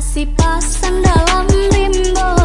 Kasih pasang dalam limbo.